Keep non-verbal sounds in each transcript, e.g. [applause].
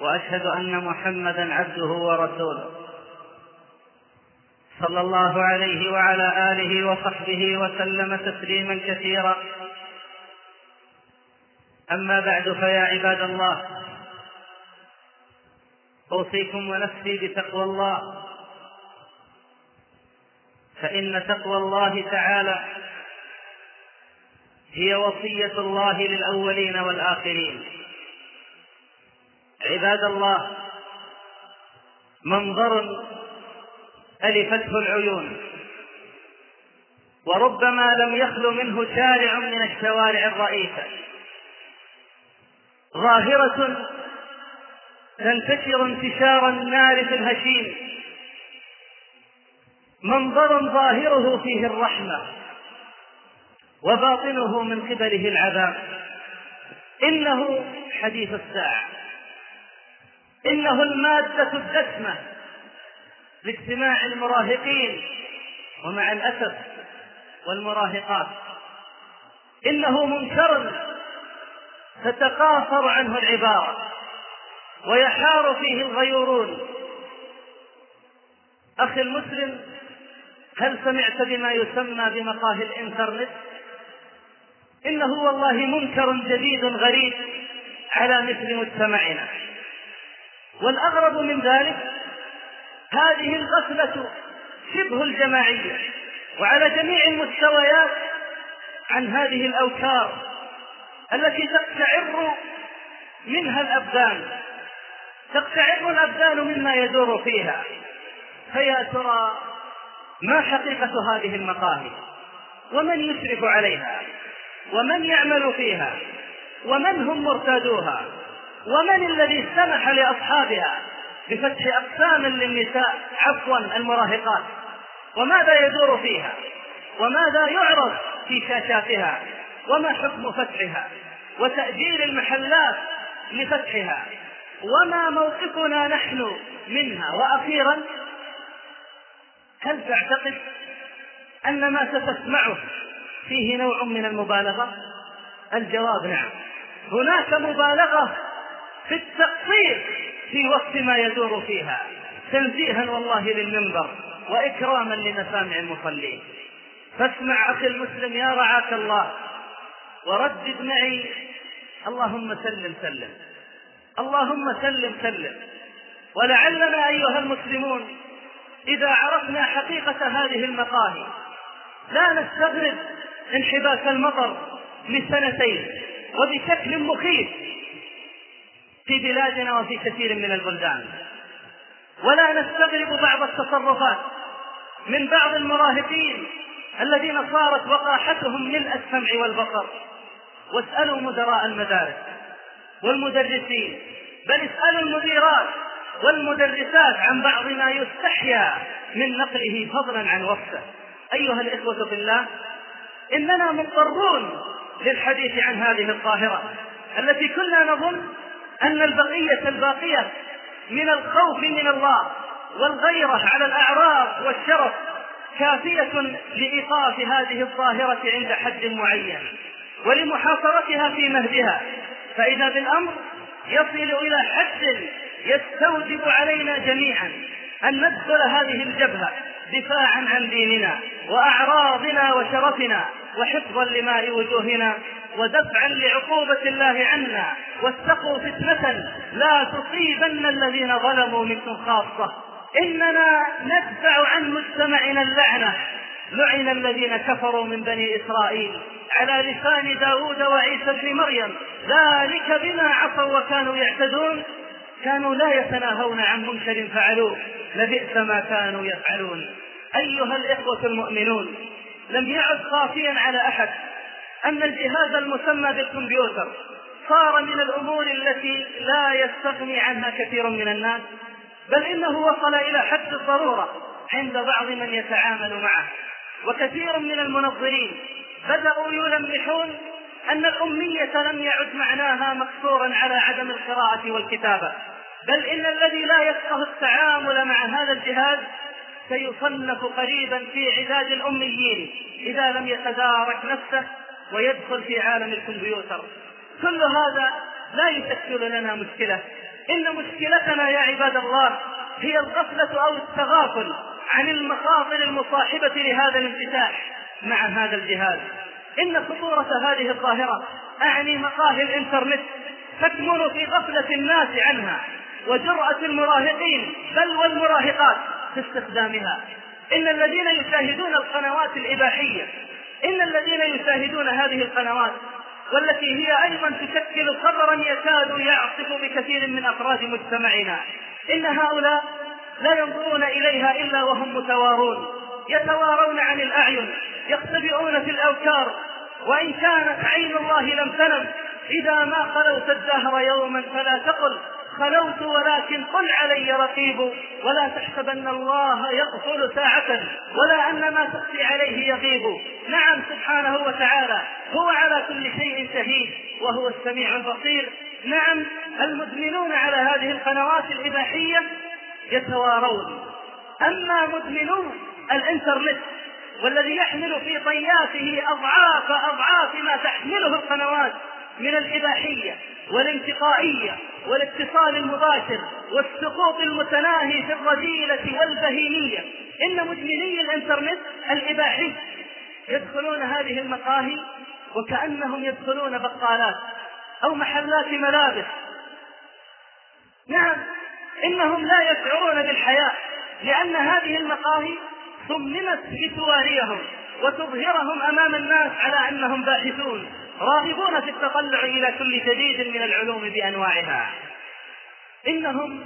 وأشهد أن محمدا عبده ورسوله. صلى الله عليه وعلى آله وصحبه وسلم تسليما كثيرا. أما بعد فيا عباد الله أوصيكم ونفسي بتقوى الله. فإن تقوى الله تعالى هي وصية الله للأولين والآخرين. عباد الله منظر ألفته العيون. وربما لم يخل منه شارع من الشوارع الرئيسة. ظاهرة تنتشر انتشار النار في الهشيم. منظر ظاهره فيه الرحمة. وباطنه من قبله العذاب. إنه حديث الساعة. إنه المادة الدسمة لاجتماع المراهقين ومع الأسف والمراهقات. إنه منكر تتقاصر عنه العبارة ويحار فيه الغيورون. أخي المسلم هل سمعت بما يسمى بمقاهي الإنترنت؟ إنه والله منكر جديد غريب على مثل مجتمعنا. والأغرب من ذلك هذه الغفلة شبه الجماعية وعلى جميع المستويات عن هذه الأوتار التي تقشعر منها الأبدان. تقشعر الأبدان مما يدور فيها. فيا ترى ما حقيقة هذه المقاهي؟ ومن يشرف عليها؟ ومن يعمل فيها؟ ومن هم مرتادوها؟ ومن الذي سمح لأصحابها بفتح أقسام للنساء عفوا المراهقات؟ وماذا يدور فيها؟ وماذا يعرض في شاشاتها؟ وما حكم فتحها؟ وتأجير المحلات لفتحها؟ وما موقفنا نحن منها؟ وأخيرا هل تعتقد أن ما ستسمعه فيه نوع من المبالغة؟ الجواب نعم. هناك مبالغة في التقصير في وقت ما يدور فيها. تنزيها والله للمنبر وإكراما لمسامع المصلين. فاسمع أخي المسلم يا رعاك الله. وردد معي. اللهم سلم سلم. اللهم سلم سلم. ولعلنا أيها المسلمون إذا عرفنا حقيقة هذه المقاهي لا نستغرب انحباس المطر لسنتين وبشكل مخيف. في بلادنا وفي كثير من البلدان. ولا نستغرب بعض التصرفات من بعض المراهقين الذين صارت وقاحتهم ملء السمع والبصر. واسألوا مدراء المدارس والمدرسين بل اسألوا المديرات والمدرسات عن بعض ما يستحيا من نقله فضلا عن وصفه. أيها الإخوة في الله إننا مضطرون للحديث عن هذه الظاهرة التي كنا نظن أن البقية الباقية من الخوف من الله والغيرة على الأعراض والشرف كافية لإيقاف هذه الظاهرة عند حد معين ولمحاصرتها في مهدها. فإذا بالأمر يصل إلى حد يستوجب علينا جميعا أن ندخل هذه الجبهة دفاعا عن ديننا وأعراضنا وشرفنا وحفظا لماء وجوهنا ودفعا لعقوبة الله عنا واتقوا فتنة لا تصيبن الذين ظلموا منكم خاصة. إننا ندفع عن مجتمعنا اللعنة. لعن الذين كفروا من بني إسرائيل على لسان داود وعيسى بن مريم. ذلك بما عصوا وكانوا يعتدون. كانوا لا يتناهون عن منكر فعلوه. لبئس ما كانوا يفعلون. أيها الإخوة المؤمنون لم يعد خافيا على أحد أن الجهاز المسمى بالكمبيوتر صار من الأمور التي لا يستغني عنها كثير من الناس بل إنه وصل إلى حد الضرورة عند بعض من يتعامل معه. وكثير من المنظرين بدأوا يلمحون أن الأمية لم يعد معناها مقصورا على عدم القراءة والكتابة. بل إن الذي لا يفقه التعامل مع هذا الجهاز سيصنف قريبا في عداد الأميين إذا لم يتدارك نفسه ويدخل في عالم الكمبيوتر. كل هذا لا يشكل لنا مشكلة. إن مشكلتنا يا عباد الله هي الغفلة أو التغافل عن المخاطر المصاحبة لهذا الانفتاح مع هذا الجهاز. إن خطورة هذه الظاهرة أعني مقاهي الإنترنت تكمن في غفلة الناس عنها وجرأة المراهقين بل والمراهقات في استخدامها. إن الذين يشاهدون القنوات الإباحية إن الذين يشاهدون هذه القنوات والتي هي أيضا تشكل خطرا يكاد يعصف بكثير من أفراد مجتمعنا إن هؤلاء لا ينظرون إليها إلا وهم متوارون يتوارون عن الأعين يختبئون في الأوكار وإن كانت عين الله لم تنم إذا ما خلوت الدهر يوما فلا تقل. خلوت ولكن قل علي رقيب ولا تحسبن الله يغفل ساعة ولا أن ما تخفي عليه يغيب. نعم سبحانه وتعالى هو على كل شيء شهيد وهو السميع البصير. نعم المدمنون على هذه القنوات الإباحية يتوارون. أما مدمنو الإنترنت والذي يحمل في طياته أضعاف أضعاف ما تحمله القنوات من الإباحية والانتقائية والاتصال المباشر والسقوط المتناهي في الرذيلة والبهيمية. إن مدمني الإنترنت الإباحي. يدخلون هذه المقاهي وكأنهم يدخلون بقالات أو محلات ملابس. نعم إنهم لا يشعرون بالحياة لأن هذه المقاهي صممت لتواريهم وتظهرهم أمام الناس على أنهم باحثون. راغبون في التطلع إلى كل جديد من العلوم بأنواعها. إنهم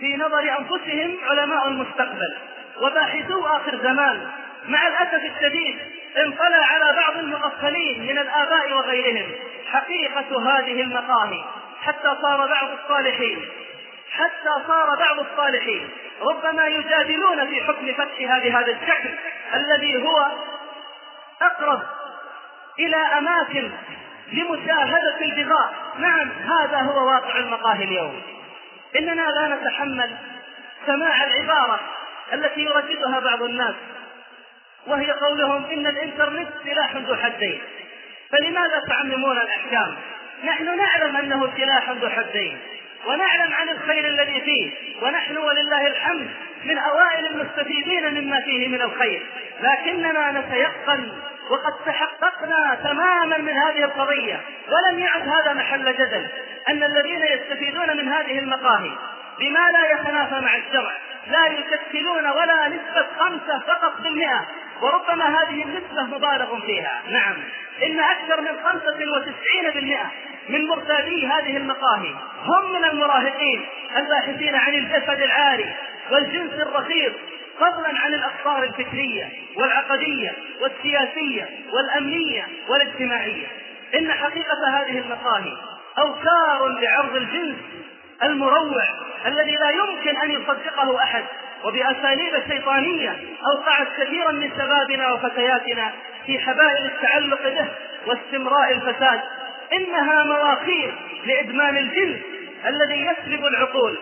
في نظر أنفسهم علماء المستقبل وباحثو آخر زمان مع الأسف الشديد انطلع على بعض المغفلين من الآباء وغيرهم. حقيقة هذه المقاهي حتى صار بعض الصالحين حتى صار بعض الصالحين ربما يجادلون في حكم فتحها بهذا الشكل الذي هو أقرب إلى أماكن لمشاهدة البغاء. نعم هذا هو واقع المقاهي اليوم. إننا لا نتحمل سماع العبارة التي يرددها بعض الناس وهي قولهم إن الإنترنت سلاح ذو حدين. فلماذا تعممون الأحكام؟ نحن نعلم أنه سلاح ذو حدين ونعلم عن الخير الذي فيه ونحن ولله الحمد من أوائل المستفيدين مما فيه من الخير. لكننا نتيقن وقد تحققنا تماما من هذه القضية ولم يعد هذا محل جدل أن الذين يستفيدون من هذه المقاهي بما لا يتنافى مع الشرع لا يشكلون ولا نسبة خمسة فقط بالمئة وربما هذه النسبة مبالغ فيها. نعم إن أكثر من خمسة وتسعين بالمئة من مرتادي هذه المقاهي هم من المراهقين الباحثين عن الجسد العاري والجنس الرخيص فضلا عن الأقطار الفكرية والعقدية والسياسية والأمنية والاجتماعية. إن حقيقة هذه المقاهي أوكار لعرض الجنس المروع الذي لا يمكن أن يصدقه أحد وبأساليب شيطانية أوقعت كثيرا من شبابنا وفتياتنا في حبائل التعلق به واستمراء الفساد. إنها مواخير لإدمان الجنس الذي يسلب العقول.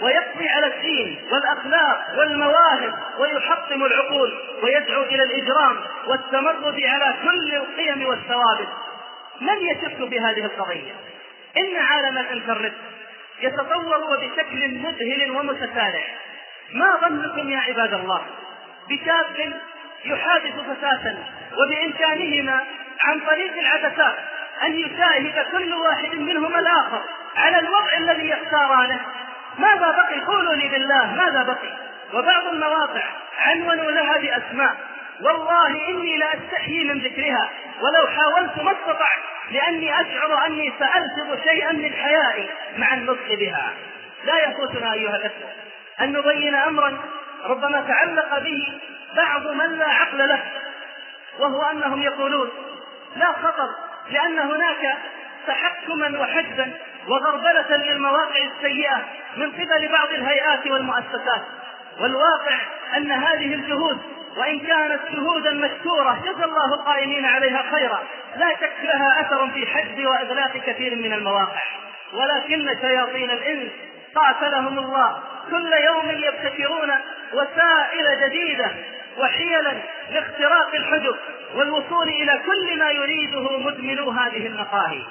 ويقضي على الدين والأخلاق والمواهب ويحطم العقول ويدعو إلى الإجرام والتمرد على كل القيم والثوابت من يشك بهذه القضية؟ إن عالم الإنترنت يتطور بشكل مذهل ومتسارع. ما ظنكم يا عباد الله؟ بشاب يحادث فتاة وبإمكانهما عن طريق العدسات أن يشاهد كل واحد منهما الآخر على الوضع الذي يختارانه. ماذا بقي؟ قولوا لي بالله ماذا بقي؟ وبعض المواقع عنونوا لها بأسماء. والله إني لأستحيي من ذكرها. ولو حاولت ما استطعت لأني أشعر أني سألفظ شيئا من حيائي مع النطق بها. لا يفوتنا أيها الأخوة أن نبين أمرا ربما تعلق به بعض من لا عقل له وهو أنهم يقولون لا خطر لأن هناك تحكما وحجبا وغربلة للمواقع السيئة من قبل بعض الهيئات والمؤسسات. والواقع أن هذه الجهود وإن كانت جهودا مشكورة جزى الله القائمين عليها خيرا. لا شك لها أثر في حجب وإغلاق كثير من المواقع. ولكن شياطين الإنس قاتلهم الله. كل يوم يبتكرون وسائل جديدة وحيلا لاختراق الحجب والوصول إلى كل ما يريده مدمنو هذه المقاهي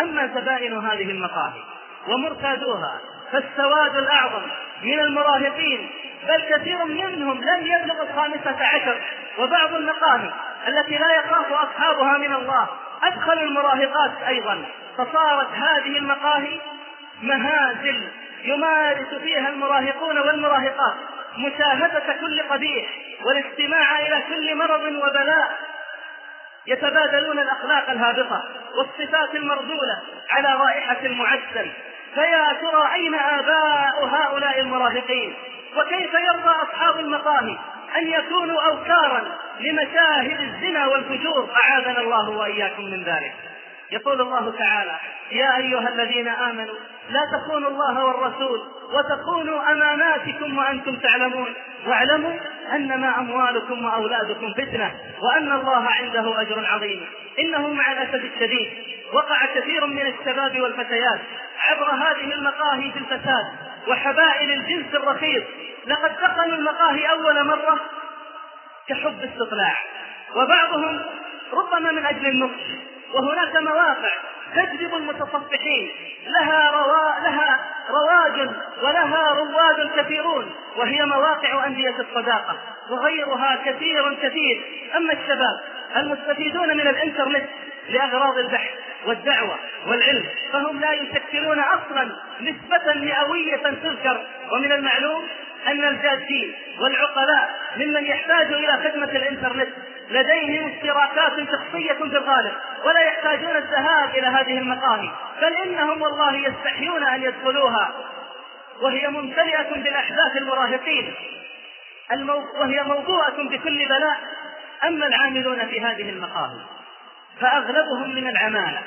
أما زبائن هذه المقاهي ومرتادوها فالسواد الأعظم من المراهقين بل كثير منهم لم يبلغ الخامسة عشر وبعض المقاهي التي لا يخاف أصحابها من الله أدخلوا المراهقات أيضا. فصارت هذه المقاهي مهازل يمارس فيها المراهقون والمراهقات مشاهدة كل قبيح والاستماع إلى كل مرض وبلاء. يتبادلون الأخلاق الهابطة والصفات المرذولة على رائحة المعسل. فيا ترى أين آباء هؤلاء المراهقين؟ وكيف يرضى أصحاب المقاهي أن يكونوا أوكارا لمشاهد الزنا والفجور؟ أعاذنا الله وإياكم من ذلك. يقول الله تعالى يا أيها الذين آمنوا لا تخونوا الله والرسول وتخونوا أماناتكم وأنتم تعلمون. واعلموا أنما أموالكم وأولادكم فتنة وأن الله عنده أجر عظيم. إنه مع الأسف الشديد وقع كثير من الشباب والفتيات عبر هذه المقاهي في الفساد وحبائل الجنس الرخيص. لقد دخلوا المقاهي أول مرة كحب استطلاع. وبعضهم ربما من أجل النقش وهناك مواقع تجذب المتصفحين. لها روا... لها رواج ولها رواد كثيرون وهي مواقع أندية الصداقة وغيرها كثير كثير. أما الشباب المستفيدون من الإنترنت لأغراض البحث والدعوة والعلم فهم لا يشكلون أصلا نسبة مئوية تذكر ومن المعلوم أن الجادين والعقلاء ممن يحتاج إلى خدمة الإنترنت لديهم اشتراكات شخصية في الغالب ولا يحتاجون الذهاب إلى هذه المقاهي بل إنهم والله يستحيون أن يدخلوها وهي ممتلئة بالأحداث المراهقين. المو... وهي موضوعة بكل بلاء أما العاملون في هذه المقاهي فأغلبهم من العمالة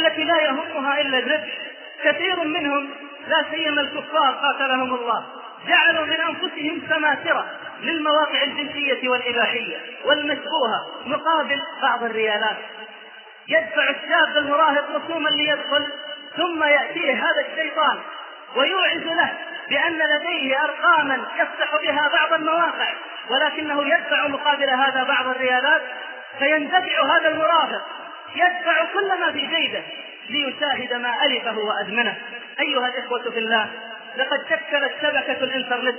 التي لا يهمها إلا الربح. كثير منهم لا سيما الكفار قاتلهم الله. جعلوا من أنفسهم سماسرة للمواقع الجنسية والإباحية والمشبوهة مقابل بعض الريالات. يدفع الشاب المراهق رسوما ليدخل ثم يأتيه هذا الشيطان ويوعز له بأن لديه أرقاما يفتح بها بعض المواقع ولكنه يدفع مقابل هذا بعض الريالات. فيندفع هذا المراهق يدفع كل ما في جيبه ليشاهد ما ألفه وأدمنه. أيها الإخوة في الله لقد شكلت شبكة الإنترنت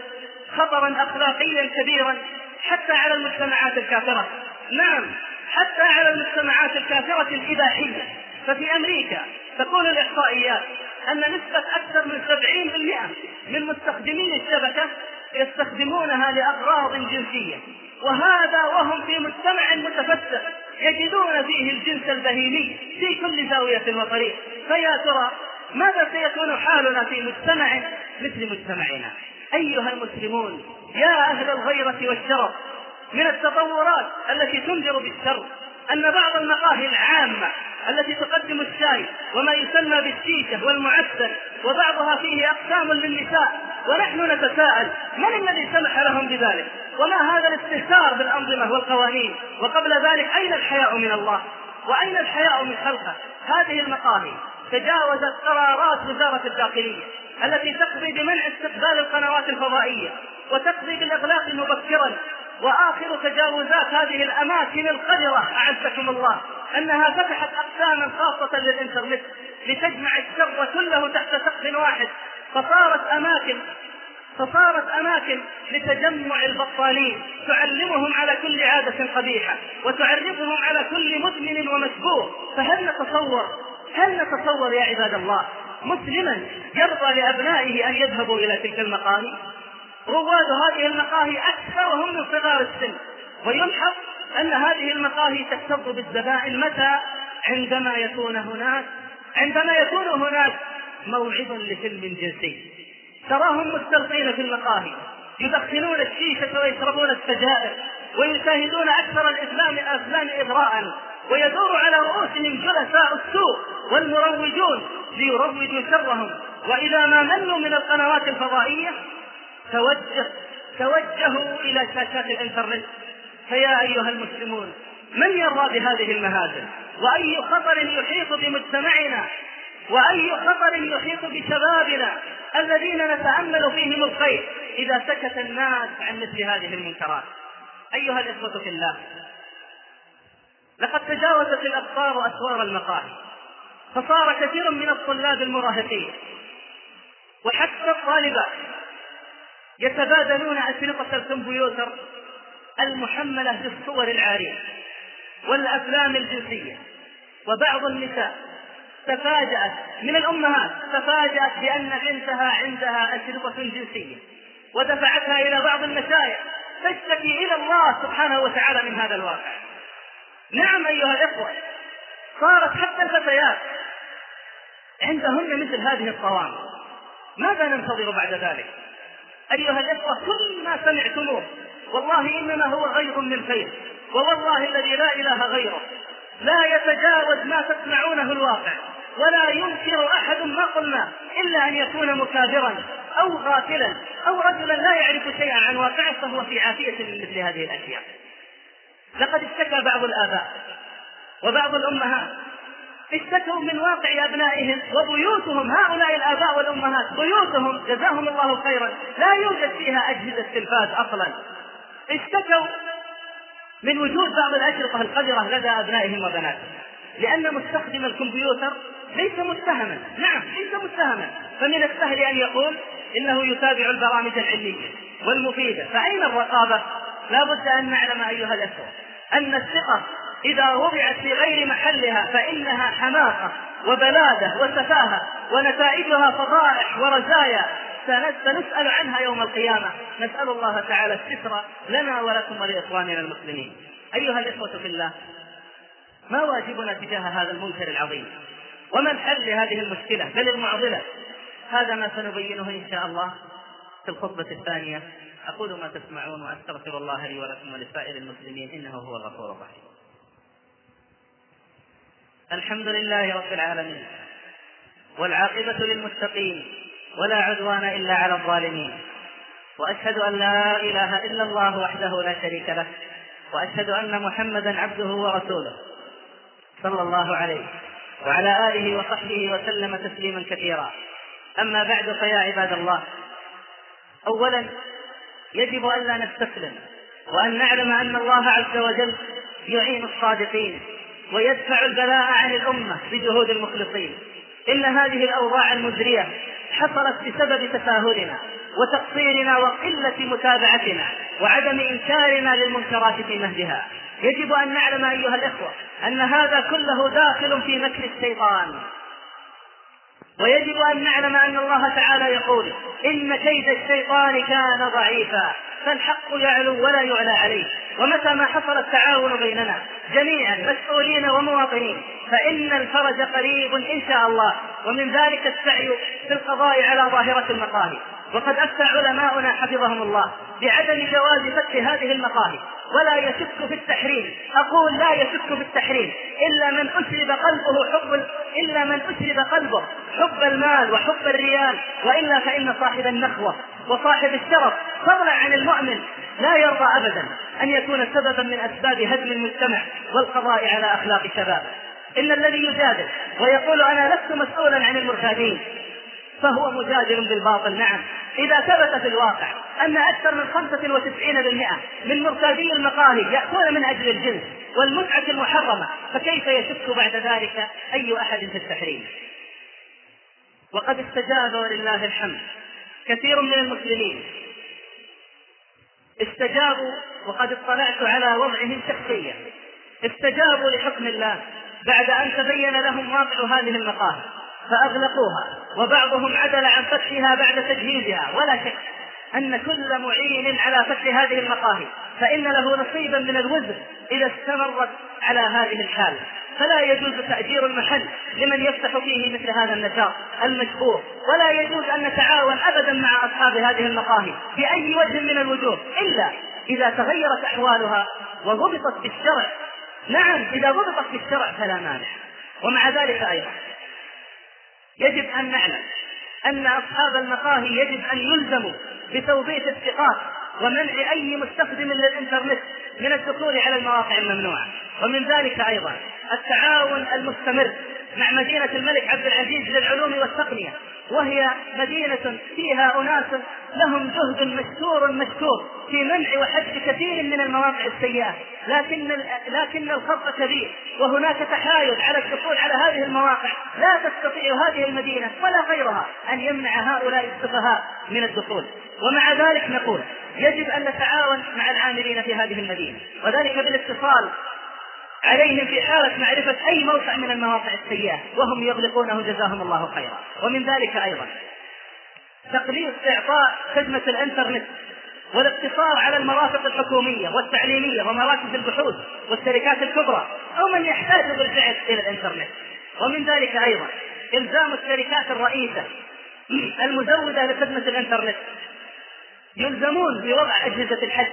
خطرا أخلاقيا كبيرا حتى على المجتمعات الكافرة. نعم حتى على المجتمعات الكافرة الإباحية. ففي أمريكا تقول الإحصائيات أن نسبة أكثر من 70% من مستخدمي الشبكة يستخدمونها لأغراض جنسية. وهذا وهم في مجتمع متفتح يجدون فيه الجنس البهيمي في كل زاوية وطريق فيا ترى ماذا سيكون حالنا في مجتمع مثل مجتمعنا. أيها المسلمون يا أهل الغيرة والشرف من التطورات التي تنذر بالشر أن بعض المقاهي العامة التي تقدم الشاي وما يسمى بالشيشة والمعسل وبعضها فيه أقسام للنساء ونحن نتساءل من الذي سمح لهم بذلك؟ وما هذا الاستهتار بالأنظمة والقوانين؟ وقبل ذلك أين الحياء من الله؟ وأين الحياء من خلقه؟ هذه المقاهي. تجاوزت قرارات وزارة الداخلية التي تقضي بمنع استقبال القنوات الفضائية وتقضي بالإغلاق مبكرا. وآخر تجاوزات هذه الأماكن القذرة أعزكم الله أنها فتحت أقساما خاصة للإنترنت لتجمع الشر كله تحت سقف واحد. فصارت أماكن فصارت أماكن لتجمع البطالين تعلمهم على كل عادة قبيحة وتعرفهم على كل مدمن ومشبوه فهل نتصور هل نتصور يا عباد الله مسلما يرضى لأبنائه أن يذهبوا إلى تلك المقاهي رواد هذه المقاهي أكثرهم من صغار السن ويلحظ أن هذه المقاهي تكتظ بالزبائن متى عندما يكون هناك عندما يكون هناك موعد لفيلم جنسي. تراهم مستلقين في المقاهي يدخنون الشيشة ويشربون السجائر ويشاهدون أكثر الإسلام الأفلام إغراء ويدور على رؤوسهم جلساء السوء والمروجون ليروجوا شرهم. وإذا ما ملوا من القنوات الفضائية توجه توجهوا إلى شاشات الإنترنت. فيا أيها المسلمون من يرضى بهذه المهازل؟ وأي خطر يحيط بمجتمعنا؟ وأي خطر يحيط بشبابنا الذين نتأمل فيهم الخير إذا سكت الناس عن مثل هذه المنكرات؟ أيها الإخوة في الله لقد تجاوزت الأبصار أسوار المقاهي. فصار كثير من الطلاب المراهقين. وحتى الطالبات يتبادلون أشرطة الكمبيوتر المحملة بالصور العارية والأفلام الجنسية. وبعض النساء تفاجأت من الأمهات تفاجأت بأن بنتها عندها أشرطة جنسية. ودفعتها إلى بعض المشايخ تشتكي إلى الله سبحانه وتعالى من هذا الواقع. نعم أيها الإخوة صارت حتى الفتيات عندهن مثل هذه الطوام ماذا ننتظر بعد ذلك؟ أيها الإخوة كل ما سمعتموه والله إنما هو غير من خير ووالله الذي لا إله غيره. لا يتجاوز ما تسمعونه الواقع ولا ينكر أحد ما قلنا إلا أن يكون مكابرا أو غافلا أو رجلا لا يعرف شيئا عن واقعه فهو في عافية من مثل هذه الأشياء. لقد اشتكى بعض الآباء وبعض الأمهات. اشتكوا من واقع أبنائهم وبيوتهم هؤلاء الآباء والأمهات بيوتهم جزاهم الله خيرا لا يوجد فيها أجهزة تلفاز أصلا. اشتكوا من وجود بعض الأشرطة القذرة لدى أبنائهم وبناتهم لأن مستخدم الكمبيوتر ليس متهما. نعم ليس متهما. فمن السهل أن يقول إنه يتابع البرامج العلمية والمفيدة. فأين الرقابة؟ لا بد أن نعلم أيها الأخوة أن الثقة إذا وضعت في غير محلها فإنها حماقة وبلادة وسفاهة ونتائجها فضائح ورزايا. سنسأل عنها يوم القيامة. نسأل الله تعالى الستر لنا ولكم ولإخواننا المسلمين. أيها الإخوة في الله ما واجبنا تجاه هذا المنكر العظيم؟ وما الحل لهذه المشكلة؟ بل المعضلة. هذا ما سنبينه إن شاء الله في الخطبة الثانية. أقول ما تسمعون وأستغفر الله لي ولكم ولسائر المسلمين إنه هو الغفور الرحيم. الحمد لله رب العالمين والعاقبة للمتقين ولا عدوان إلا على الظالمين. وأشهد أن لا إله إلا الله وحده لا شريك له وأشهد أن محمدا عبده ورسوله صلى الله عليه وعلى آله وصحبه وسلم تسليما كثيرا. أما بعد فيا عباد الله أولا يجب ألا نستسلم وأن نعلم أن الله عز وجل يعين الصادقين ويدفع البلاء عن الأمة بجهود المخلصين. إن هذه الأوضاع المزرية حصلت بسبب تساهلنا وتقصيرنا وقلة متابعتنا وعدم إنكارنا للمنكرات في مهدها. يجب أن نعلم أيها الإخوة أن هذا كله داخل في مكر الشيطان. ويجب أن نعلم أن الله تعالى يقول إن كيد الشيطان كان ضعيفا فالحق يعلو ولا يعلى عليه. ومتى ما حصل التعاون بيننا جميعا مسؤولين ومواطنين فإن الفرج قريب إن شاء الله. ومن ذلك السعي في القضاء على ظاهرة المقاهي. وقد أفتى علماؤنا حفظهم الله بعدم جواز فتح هذه المقاهي ولا يشك في التحريم. أقول لا يشك في التحريم. إلا من أشرب قلبه حب إلا من أشرب قلبه حب المال وحب الريال وإلا فإن صاحب النخوة وصاحب الشرف فضلا عن المؤمن لا يرضى أبدا أن يكون سببا من أسباب هدم المجتمع والقضاء على أخلاق شبابه إن الذي يجادل ويقول أنا لست مسؤولا عن المرتادين فهو مجادل بالباطل. نعم. إذا ثبت في الواقع أن أكثر من 95% من مرتادي المقاهي يأتون من أجل الجنس والمتعة المحرمة فكيف يشك بعد ذلك أي أحد في التحريم؟ وقد استجاب ولله الحمد كثير من المسلمين استجابوا وقد اطلعت على وضعهم شخصيا. استجابوا لحكم الله بعد أن تبين لهم واقع هذه المقاهي فأغلقوها. وبعضهم عدل عن فتحها بعد تجهيزها. ولا شك أن كل معين على فتح هذه المقاهي فإن له نصيبا من الوزر إذا استمرت على هذه الحال. فلا يجوز تأجير المحل لمن يفتح فيه مثل هذا النشاط المشهور ولا يجوز أن نتعاون أبدا مع أصحاب هذه المقاهي بأي وجه من الوجوه إلا إذا تغيرت أحوالها وضبطت بالشرع نعم إذا ضبطت بالشرع فلا مانع. ومع ذلك أيضا يجب أن نعلم أن أصحاب المقاهي يجب أن يلزموا بتوظيف الثقات ومنع أي مستخدم للإنترنت من الدخول على المواقع الممنوعة. ومن ذلك أيضا التعاون المستمر مع مدينة الملك عبد العزيز للعلوم والتقنية وهي مدينة فيها أناس لهم جهد مشكور مشكور في منع وحد كثير من المواقع السيئة لكن لكن الخط كبير وهناك تحايل على الدخول على هذه المواقع لا تستطيع هذه المدينة ولا غيرها أن يمنع هؤلاء السفهاء من الدخول. ومع ذلك نقول يجب أن نتعاون مع العاملين في هذه المدينة وذلك بالاتصال عليهم في حالة معرفة أي موقع من المواقع السيئة وهم يغلقونه جزاهم الله خيرا. ومن ذلك أيضا تقليص إعطاء خدمة الإنترنت والاقتصار على المرافق الحكومية والتعليمية ومراكز البحوث والشركات الكبرى أو من يحتاج بالفعل إلى الإنترنت. ومن ذلك أيضا إلزام الشركات الرئيسة [clears throat] المزودة لخدمة الإنترنت. يلزمون بوضع أجهزة الحج.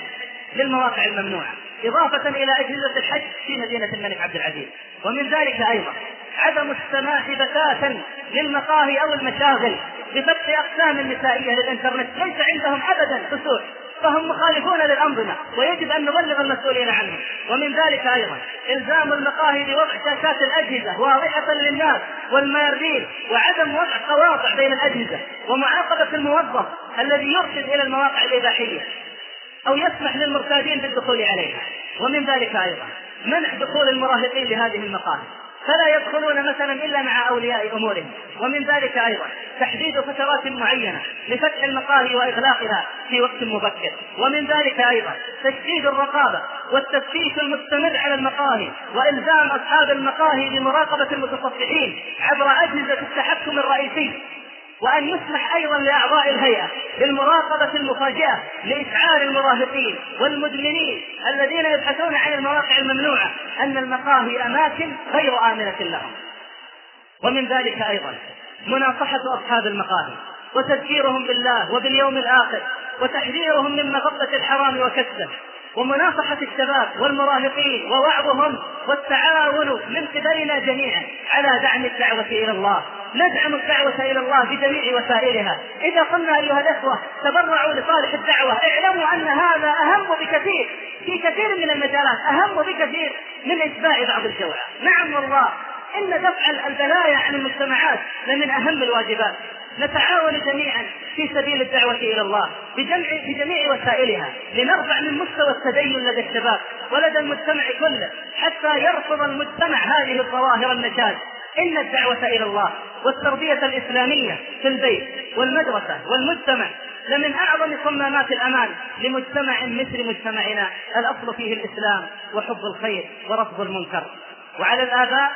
للمواقع الممنوعة إضافة إلى أجهزة الحج في مدينة الملك عبد العزيز. ومن ذلك أيضا عدم السماح بتاتا للمقاهي أو المشاغل بفتح أقسام النسائية للإنترنت ليس عندهم أبدا فسوح فهم مخالفون للأنظمة ويجب أن نبلغ المسؤولين عنهم. ومن ذلك أيضا إلزام المقاهي بوضع شاشات الأجهزة واضحة للناس والمارين وعدم وضع قواطع بين الأجهزة ومعاقبة الموظف الذي يرشد إلى المواقع الإباحية. أو يسمح للمرتادين بالدخول عليها. ومن ذلك أيضا منع دخول المراهقين لهذه المقاهي. فلا يدخلون مثلا إلا مع أولياء أمورهم. ومن ذلك أيضا تحديد فترات معينة لفتح المقاهي وإغلاقها في وقت مبكر. ومن ذلك أيضا تشديد الرقابة والتفتيش المستمر على المقاهي وإلزام أصحاب المقاهي بمراقبة المتصفحين عبر أجهزة التحكم الرئيسي. وأن يسمح أيضا لأعضاء الهيئة بالمراقبة المفاجئة لإشعار المراهقين والمدمنين الذين يبحثون عن المواقع الممنوعة أن المقاهي أماكن غير آمنة لهم. ومن ذلك أيضا مناصحة أصحاب المقاهي وتذكيرهم بالله وباليوم الآخر وتحذيرهم من مغبة الحرام وكسبه ومناصحة الشباب والمراهقين ووعظهم والتعاون من قبلنا جميعا على دعم الدعوة إلى الله. ندعم الدعوة إلى الله بجميع وسائلها. إذا قلنا أيها الإخوة تبرعوا لصالح الدعوة. اعلموا أن هذا أهم بكثير. في كثير من المجالات أهم بكثير من إتباع بعض الجوع نعم والله إن دفع البلايا عن المجتمعات لمن أهم الواجبات. نتعاون جميعا في سبيل الدعوة إلى الله بجمع بجميع وسائلها لنرفع من مستوى التدين لدى الشباب ولدى المجتمع كله حتى يرفض المجتمع هذه الظواهر النشاز إن الدعوة إلى الله والتربية الإسلامية في البيت والمدرسة والمجتمع لمن أعظم صمامات الأمان لمجتمع مثل مجتمعنا الأصل فيه الإسلام وحب الخير ورفض المنكر. وعلى الآباء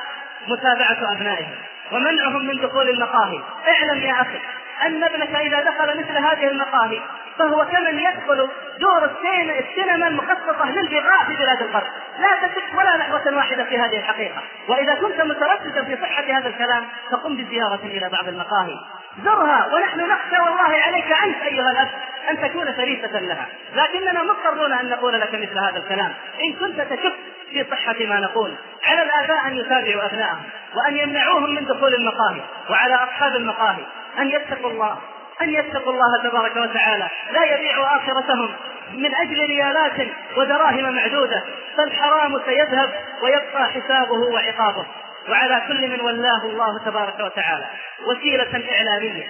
متابعة أبنائهم ومنعهم من دخول المقاهي. اعلم يا أخي أن ابنك إذا دخل مثل هذه المقاهي فهو كمن يدخل دور السينما المخصصة للبغاء في بلاد الغرب. لا تشك ولا لحظة واحدة في هذه الحقيقة. وإذا كنت مترددا في صحة هذا الكلام فقم بزيارة إلى بعض المقاهي. زرها ونحن نخشى والله عليك أنت أيها الأب أن تكون فريسة لها. لكننا مضطرون أن نقول لك مثل هذا الكلام. إن كنت تشك في صحة ما نقول على الآباء أن يتابعوا أبنائهم وأن يمنعوهم من دخول المقاهي وعلى أصحاب المقاهي أن يتقوا الله أن يتقوا الله تبارك وتعالى. لا يبيعوا آخرتهم من أجل ريالات ودراهم معدودة فالحرام سيذهب ويبقى حسابه وعقابه. وعلى كل من ولاه الله تبارك وتعالى. وسيلة إعلامية.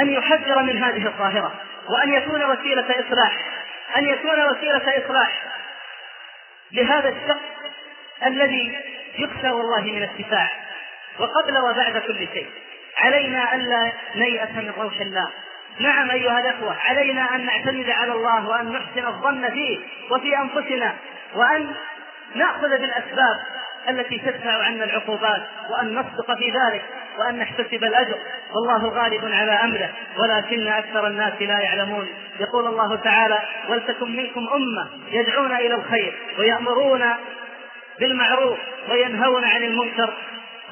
أن يحذر من هذه الظاهرة. وأن يكون وسيلة إصلاح أن يكون وسيلة إصلاح. لهذا الشخص الذي يخشى والله من اتساع وقبل وبعد كل شيء. علينا ألا نيأس من روح الله. نعم أيها الأخوة علينا أن نعتمد على الله وأن نحسن الظن فيه وفي أنفسنا وأن نأخذ بالأسباب التي تدفع عنا العقوبات وأن نصدق في ذلك. وأن نحتسب الأجر. والله غالب على أمره ولكن أكثر الناس لا يعلمون. يقول الله تعالى ولتكن منكم أمة يدعون إلى الخير ويأمرون بالمعروف وينهون عن المنكر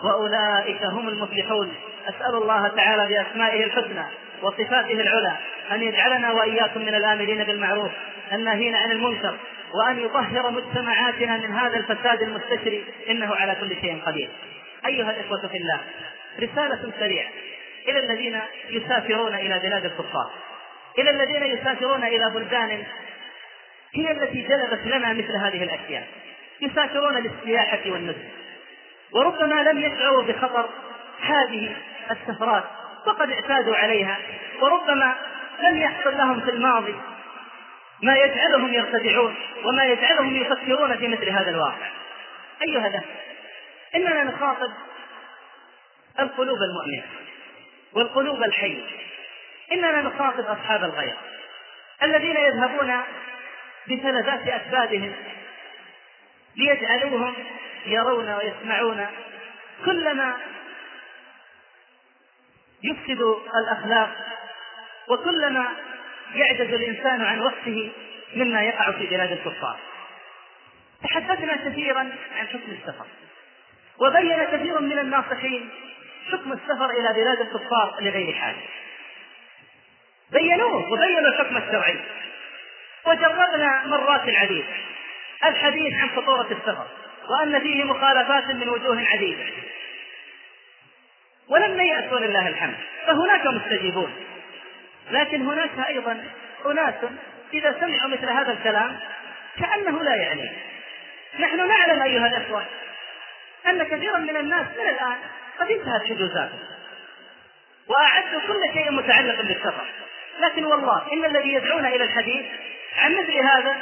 وأولئك هم المفلحون. أسأل الله تعالى بأسمائه الحسنى وصفاته العلى أن يجعلنا وإياكم من الآمرين بالمعروف الناهين عن المنكر وأن يطهر مجتمعاتنا من هذا الفساد المستشري. إنه على كل شيء قدير. أيها الإخوة في الله رسالة سريعة. إلى الذين يسافرون إلى بلاد الكفار. إلى الذين يسافرون إلى بلدان هي التي جلبت لنا مثل هذه الأشياء. يسافرون للسياحة والنزل. وربما لم يشعروا بخطر هذه السفرات. وقد اعتادوا عليها. وربما لم يحصل لهم في الماضي ما يجعلهم يرتدعون وما يجعلهم يفكرون في مثل هذا الواقع. أيها الأخ إننا نخاطب القلوب المؤمنة والقلوب الحية. إننا نخاطب أصحاب الغير الذين يذهبون بفلذات أكبادهم ليجعلوهم يرون ويسمعون كل ما يفسد الأخلاق وكلما يعجز الإنسان عن وقته مما يقع في بلاد الكفار. تحدثنا كثيرا عن حكم السفر وبين كثير من الناصحين حكم السفر إلى بلاد الكفار لغير حاجة. بينوه وبينوا الحكم الشرعي وجربنا مرات العديد. الحديث عن خطورة السفر وأن فيه مخالفات من وجوه عديدة. ولم ييأسوا لله الحمد فهناك مستجيبون. لكن هناك أيضا أناس إذا سمعوا مثل هذا الكلام كأنه لا يعني نحن نعلم أيها الأخوة أن كثيرا من الناس من الآن قد انتهت حجوزاتهم وأعدوا كل شيء متعلق بالسفر. لكن والله إن الذي يدعون إلى الحديث عن مثل هذا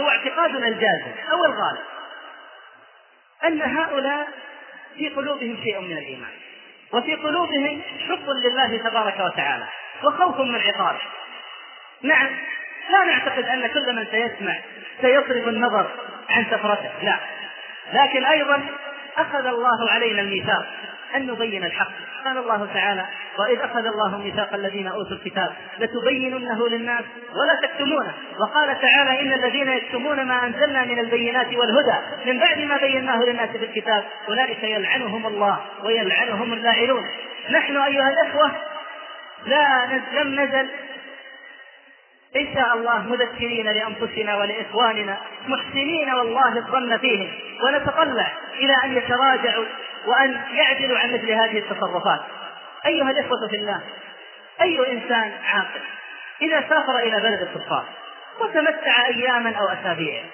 هو اعتقادنا الجازم أو الغالب. أن هؤلاء في قلوبهم شيء من الإيمان. وفي قلوبهم حب لله تبارك وتعالى. وخوف من عقابه. نعم لا نعتقد أن كل من سيسمع سيصرف النظر عن سفرته. لا. لكن أيضا أخذ الله علينا الميثاق. أن نبين الحق. قال الله تعالى وإذ أخذ الله ميثاق الذين أوتوا الكتاب لتبيننه للناس ولا تكتمونه. وقال تعالى إن الذين يكتمون ما أنزلنا من البينات والهدى من بعد ما بيناه للناس في الكتاب أولئك يلعنهم الله ويلعنهم اللاعنون. نحن أيها الإخوة لا لم نزل إن شاء الله مذكرين لأنفسنا ولإخواننا محسنين والله الظن فيهم. ونتطلع إلى أن يتراجعوا وأن يعدلوا عن مثل هذه التصرفات أيها الإخوة في الله أي إنسان عاقل إذا سافر إلى بلد الكفار وتمتع أياما أو أسابيع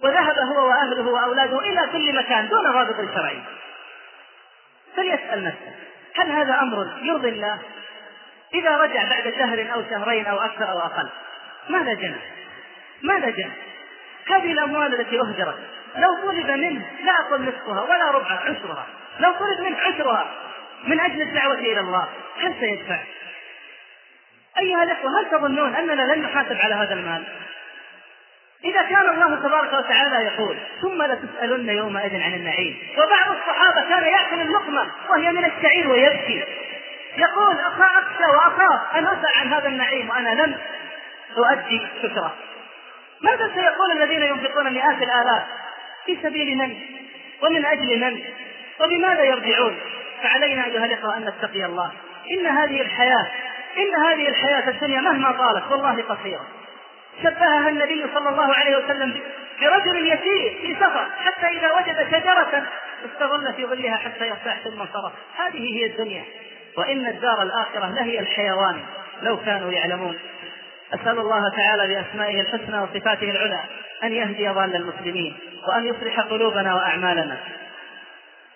وذهب هو وأهله وأولاده إلى كل مكان دون رابط شرعي فليسأل نفسه هل هذا أمر يرضي الله إذا رجع بعد شهر أو شهرين أو أكثر أو أقل ماذا جنى؟ ماذا جنى؟ هذه الأموال التي أهدرت لو طلب منه لا أقول نصفها ولا ربع عشرها لو طلب منه عشرها من أجل الدعوة إلى الله هل سيدفع؟ أيها الأخوة هل تظنون أننا لن نحاسب على هذا المال؟ إذا كان الله تبارك وتعالى يقول ثم لتسألن يومئذ عن النعيم وبعض الصحابة كان يأكل اللقمة وهي من الشعير ويبكي يقول أخشى وأخاف أن أسأل عن هذا النعيم وأنا لم أؤدي شكره ماذا سيقول الذين ينفقون مئات الآلاف في سبيل من؟ ومن أجل من؟ وبماذا يرجعون؟ فعلينا أيها الإخوة أن نتقي الله. إن هذه الحياة إن هذه الحياة الدنيا مهما طالت والله قصيرة. شبهها النبي صلى الله عليه وسلم برجل يسير في سفر حتى إذا وجد شجرة استظل في ظلها حتى يرتاح ثم انصرف. هذه هي الدنيا. وإن الدار الآخرة لهي الحيوان لو كانوا يعلمون. أسأل الله تعالى بأسمائه الحسنى وصفاته العلى أن يهدي ضال المسلمين وأن يصلح قلوبنا وأعمالنا.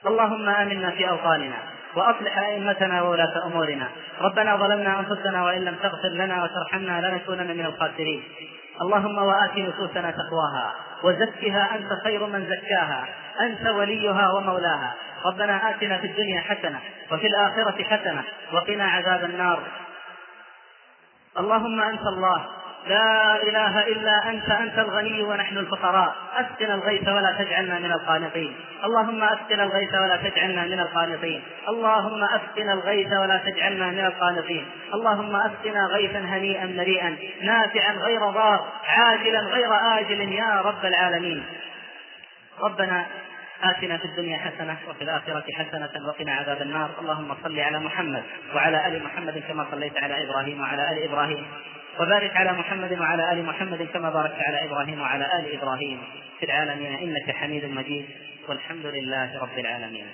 اللهم آمنا في أوطاننا وأصلح أئمتنا وولاة أمورنا. ربنا ظلمنا أنفسنا وإن لم تغفر لنا وترحمنا لنكونن من الخاسرين. اللهم وآت نفوسنا تقواها وزكها أنت خير من زكاها. أنت وليها ومولاها. ربنا آتنا في الدنيا حسنة وفي الآخرة حسنة وقنا عذاب النار. اللهم أنت الله. لا إله إلا أنت أنت الغني ونحن الفقراء. أسقنا الغيث ولا تجعلنا من القانطين. اللهم أسقنا الغيث ولا تجعلنا من القانطين. اللهم أسقنا الغيث ولا تجعلنا من القانطين. اللهم أسقنا غيثا هنيئا مريئا نافعا غير ضار عاجلا غير آجل يا رب العالمين. ربنا آتنا في الدنيا حسنة وفي الآخرة حسنة وقنا عذاب النار. اللهم صل على محمد وعلى آل محمد كما صليت على إبراهيم وعلى آل إبراهيم. وبارك على محمد وعلى آل محمد كما باركت على إبراهيم وعلى آل إبراهيم. في العالمين إنك حميد مجيد. والحمد لله رب العالمين.